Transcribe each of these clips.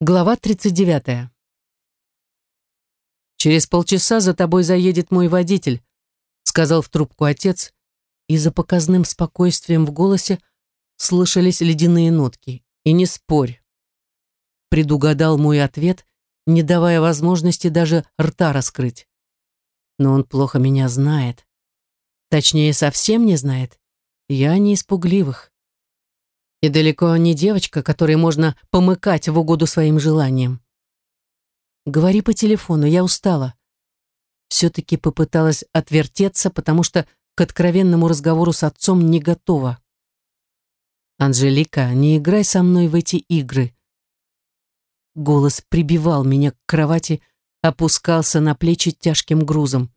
Глава 39. «Через полчаса за тобой заедет мой водитель», сказал в трубку отец, и за показным спокойствием в голосе слышались ледяные нотки. «И не спорь». Предугадал мой ответ, не давая возможности даже рта раскрыть. Но он плохо меня знает. Точнее, совсем не знает. Я не испугливых. И далеко не девочка, которой можно помыкать в угоду своим желаниям. Говори по телефону, я устала. Все-таки попыталась отвертеться, потому что к откровенному разговору с отцом не готова. «Анжелика, не играй со мной в эти игры». Голос прибивал меня к кровати, опускался на плечи тяжким грузом.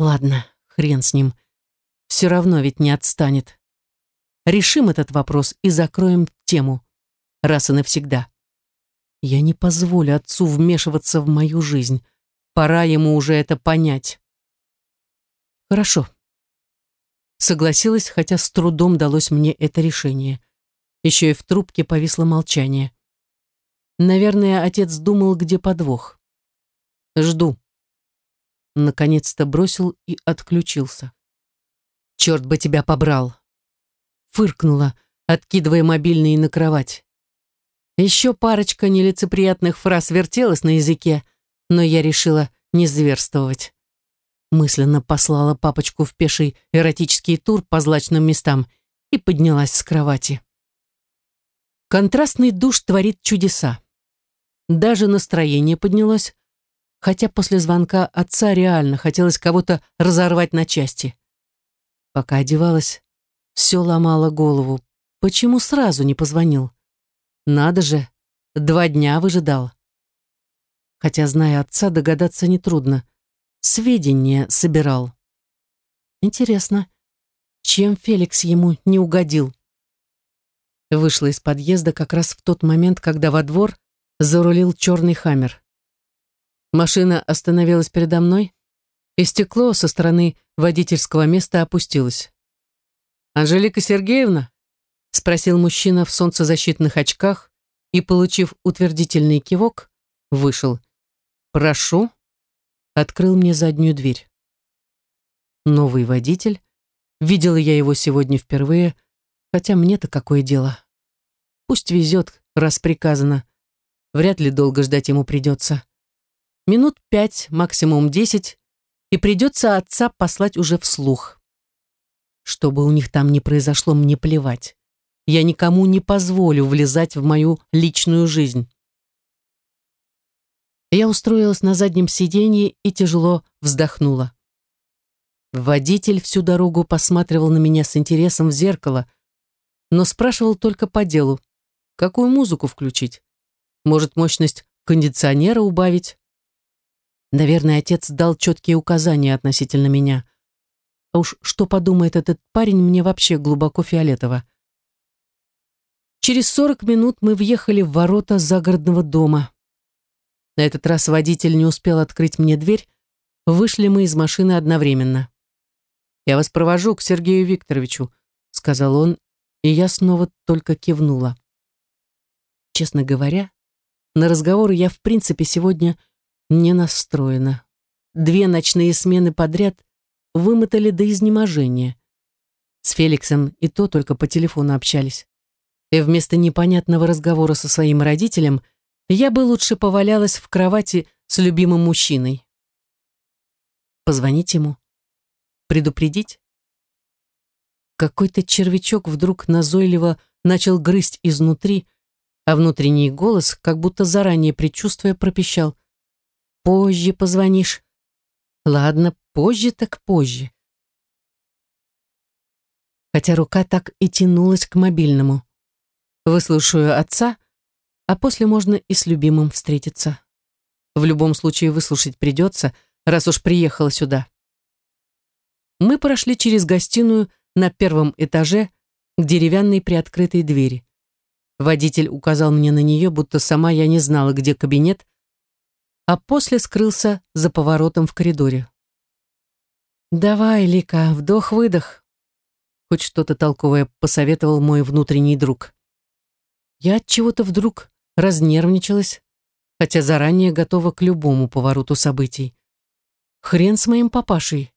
«Ладно, хрен с ним. Все равно ведь не отстанет. Решим этот вопрос и закроем тему. Раз и навсегда. Я не позволю отцу вмешиваться в мою жизнь. Пора ему уже это понять. Хорошо. Согласилась, хотя с трудом далось мне это решение. Еще и в трубке повисло молчание. Наверное, отец думал, где подвох. Жду. Наконец-то бросил и отключился. Черт бы тебя побрал фыркнула, откидывая мобильный на кровать. Еще парочка нелицеприятных фраз вертелась на языке, но я решила не зверствовать. Мысленно послала папочку в пеший эротический тур по злачным местам и поднялась с кровати. Контрастный душ творит чудеса. Даже настроение поднялось, хотя после звонка отца реально хотелось кого-то разорвать на части. Пока одевалась, все ломало голову. Почему сразу не позвонил? Надо же, два дня выжидал. Хотя, зная отца, догадаться нетрудно. Сведения собирал. Интересно, чем Феликс ему не угодил? Вышла из подъезда как раз в тот момент, когда во двор зарулил черный хаммер. Машина остановилась передо мной, и стекло со стороны водительского места опустилось. «Анжелика Сергеевна?» — спросил мужчина в солнцезащитных очках и, получив утвердительный кивок, вышел. «Прошу», — открыл мне заднюю дверь. Новый водитель. Видела я его сегодня впервые, хотя мне-то какое дело. Пусть везет, раз приказано. Вряд ли долго ждать ему придется. Минут пять, максимум десять, и придется отца послать уже вслух. Что бы у них там ни произошло, мне плевать. Я никому не позволю влезать в мою личную жизнь. Я устроилась на заднем сиденье и тяжело вздохнула. Водитель всю дорогу посматривал на меня с интересом в зеркало, но спрашивал только по делу. Какую музыку включить? Может, мощность кондиционера убавить? Наверное, отец дал четкие указания относительно меня. А уж что подумает этот парень, мне вообще глубоко фиолетово. Через сорок минут мы въехали в ворота загородного дома. На этот раз водитель не успел открыть мне дверь, вышли мы из машины одновременно. «Я вас провожу к Сергею Викторовичу», — сказал он, и я снова только кивнула. Честно говоря, на разговор я в принципе сегодня не настроена. Две ночные смены подряд вымотали до изнеможения. С Феликсом и то только по телефону общались. И вместо непонятного разговора со своим родителем я бы лучше повалялась в кровати с любимым мужчиной. Позвонить ему? Предупредить? Какой-то червячок вдруг назойливо начал грызть изнутри, а внутренний голос, как будто заранее предчувствуя, пропищал. «Позже позвонишь». «Ладно, Позже так позже. Хотя рука так и тянулась к мобильному. Выслушаю отца, а после можно и с любимым встретиться. В любом случае выслушать придется, раз уж приехала сюда. Мы прошли через гостиную на первом этаже к деревянной приоткрытой двери. Водитель указал мне на нее, будто сама я не знала, где кабинет, а после скрылся за поворотом в коридоре. «Давай, Лика, вдох-выдох», хоть что-то толковое посоветовал мой внутренний друг. Я от чего-то вдруг разнервничалась, хотя заранее готова к любому повороту событий. Хрен с моим папашей.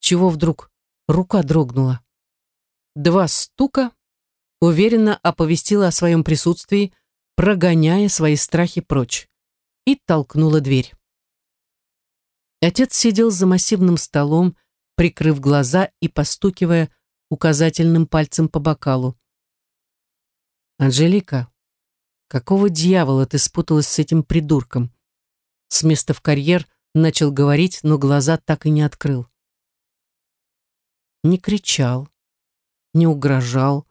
Чего вдруг рука дрогнула. Два стука уверенно оповестила о своем присутствии, прогоняя свои страхи прочь, и толкнула дверь. Отец сидел за массивным столом, прикрыв глаза и постукивая указательным пальцем по бокалу. «Анжелика, какого дьявола ты спуталась с этим придурком?» С места в карьер начал говорить, но глаза так и не открыл. Не кричал, не угрожал.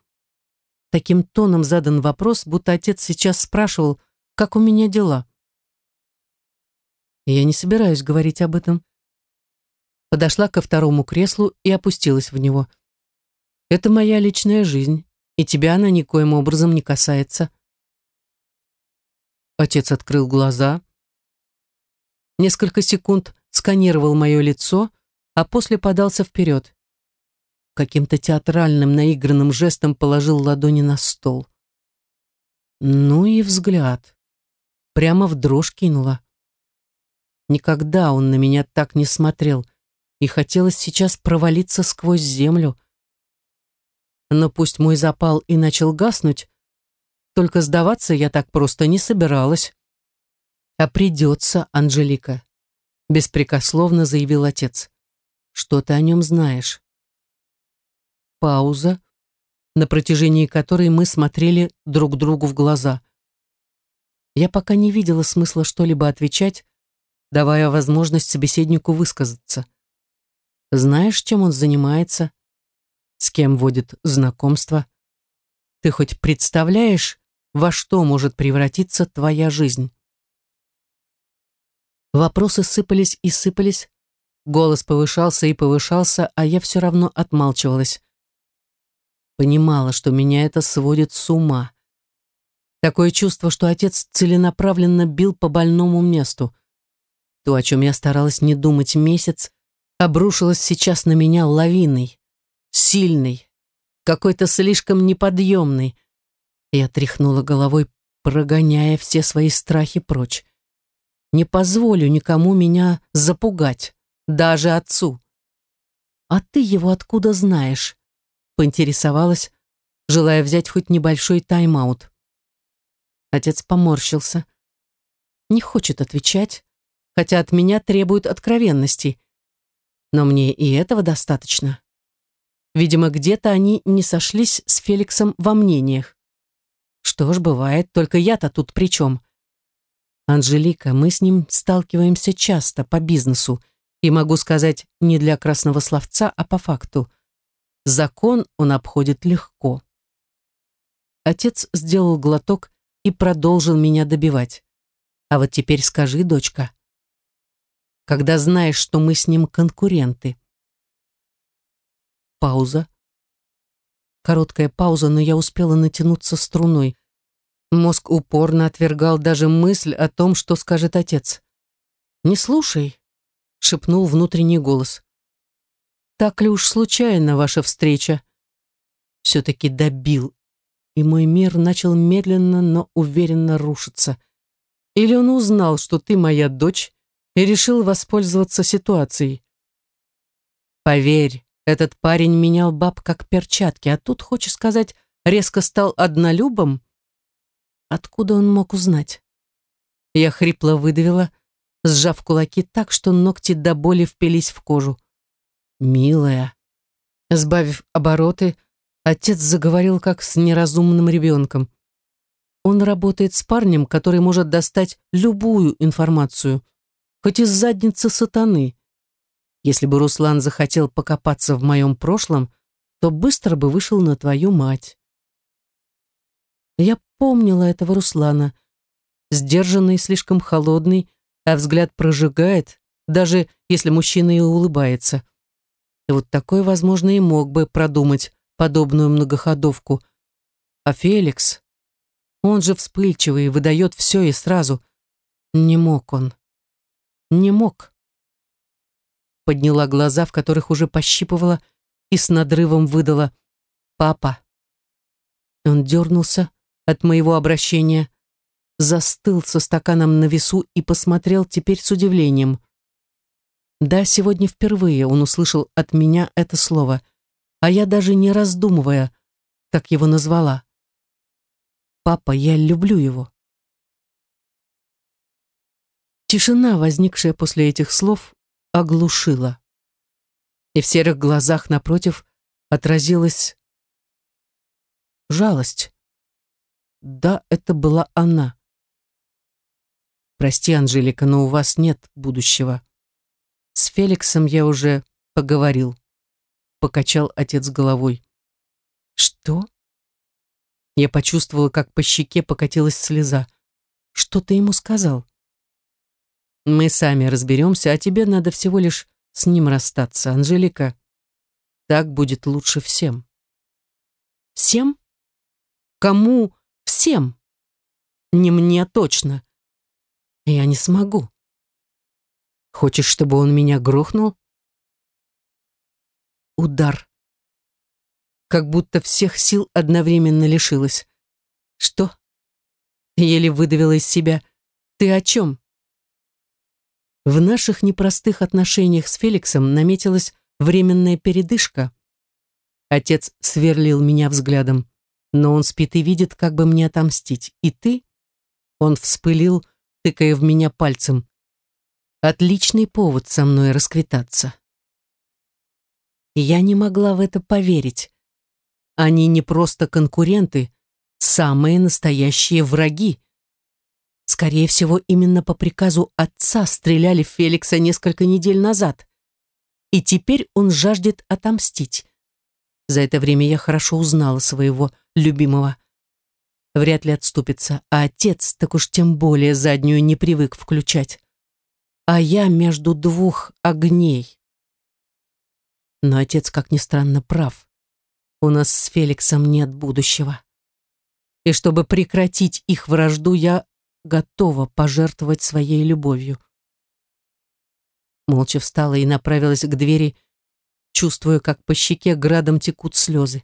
Таким тоном задан вопрос, будто отец сейчас спрашивал, как у меня дела. Я не собираюсь говорить об этом. Подошла ко второму креслу и опустилась в него. Это моя личная жизнь, и тебя она никоим образом не касается. Отец открыл глаза, несколько секунд сканировал мое лицо, а после подался вперед. Каким-то театральным наигранным жестом положил ладони на стол. Ну и взгляд. Прямо в дрожь кинула. Никогда он на меня так не смотрел, и хотелось сейчас провалиться сквозь землю. Но пусть мой запал и начал гаснуть, только сдаваться я так просто не собиралась. «А придется, Анжелика», — беспрекословно заявил отец. «Что ты о нем знаешь?» Пауза, на протяжении которой мы смотрели друг другу в глаза. Я пока не видела смысла что-либо отвечать, давая возможность собеседнику высказаться. Знаешь, чем он занимается? С кем водит знакомство? Ты хоть представляешь, во что может превратиться твоя жизнь? Вопросы сыпались и сыпались, голос повышался и повышался, а я все равно отмалчивалась. Понимала, что меня это сводит с ума. Такое чувство, что отец целенаправленно бил по больному месту. То, о чем я старалась не думать месяц, обрушилось сейчас на меня лавиной. Сильной, какой-то слишком неподъемной. Я тряхнула головой, прогоняя все свои страхи прочь. Не позволю никому меня запугать, даже отцу. «А ты его откуда знаешь?» — поинтересовалась, желая взять хоть небольшой тайм-аут. Отец поморщился. Не хочет отвечать, хотя от меня требуют откровенности. Но мне и этого достаточно. Видимо, где-то они не сошлись с Феликсом во мнениях. Что ж, бывает, только я-то тут при чем? Анжелика, мы с ним сталкиваемся часто по бизнесу, и могу сказать не для красного словца, а по факту. Закон он обходит легко. Отец сделал глоток и продолжил меня добивать. А вот теперь скажи, дочка, когда знаешь, что мы с ним конкуренты. Пауза. Короткая пауза, но я успела натянуться струной. Мозг упорно отвергал даже мысль о том, что скажет отец. «Не слушай», — шепнул внутренний голос. «Так ли уж случайно ваша встреча?» Все-таки добил, и мой мир начал медленно, но уверенно рушиться. Или он узнал, что ты моя дочь, и решил воспользоваться ситуацией. Поверь, этот парень менял баб как перчатки, а тут, хочешь сказать, резко стал однолюбом? Откуда он мог узнать? Я хрипло выдавила, сжав кулаки так, что ногти до боли впились в кожу. «Милая». Сбавив обороты, отец заговорил как с неразумным ребенком. Он работает с парнем, который может достать любую информацию хоть из задницы сатаны. Если бы Руслан захотел покопаться в моем прошлом, то быстро бы вышел на твою мать. Я помнила этого Руслана, сдержанный, слишком холодный, а взгляд прожигает, даже если мужчина и улыбается. И вот такой, возможно, и мог бы продумать подобную многоходовку. А Феликс, он же вспыльчивый, выдает все и сразу. Не мог он. Не мог. Подняла глаза, в которых уже пощипывала, и с надрывом выдала «Папа». Он дернулся от моего обращения, застыл со стаканом на весу и посмотрел теперь с удивлением. Да, сегодня впервые он услышал от меня это слово, а я даже не раздумывая, так его назвала. «Папа, я люблю его». Тишина, возникшая после этих слов, оглушила. И в серых глазах напротив отразилась жалость. Да, это была она. Прости, Анжелика, но у вас нет будущего. С Феликсом я уже поговорил. Покачал отец головой. Что? Я почувствовала, как по щеке покатилась слеза. Что ты ему сказал? Мы сами разберемся, а тебе надо всего лишь с ним расстаться, Анжелика. Так будет лучше всем. Всем? Кому всем? Не мне точно. Я не смогу. Хочешь, чтобы он меня грохнул? Удар. Как будто всех сил одновременно лишилась. Что? Еле выдавила из себя. Ты о чем? В наших непростых отношениях с Феликсом наметилась временная передышка. Отец сверлил меня взглядом, но он спит и видит, как бы мне отомстить. И ты? Он вспылил, тыкая в меня пальцем. Отличный повод со мной расквитаться. Я не могла в это поверить. Они не просто конкуренты, самые настоящие враги. Скорее всего, именно по приказу отца стреляли в Феликса несколько недель назад. И теперь он жаждет отомстить. За это время я хорошо узнала своего любимого. Вряд ли отступится, а отец так уж тем более заднюю не привык включать. А я между двух огней. Но отец, как ни странно, прав. У нас с Феликсом нет будущего. И чтобы прекратить их вражду, я готова пожертвовать своей любовью. Молча встала и направилась к двери, чувствуя, как по щеке градом текут слезы.